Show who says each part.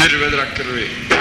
Speaker 1: Dervedrakkervi.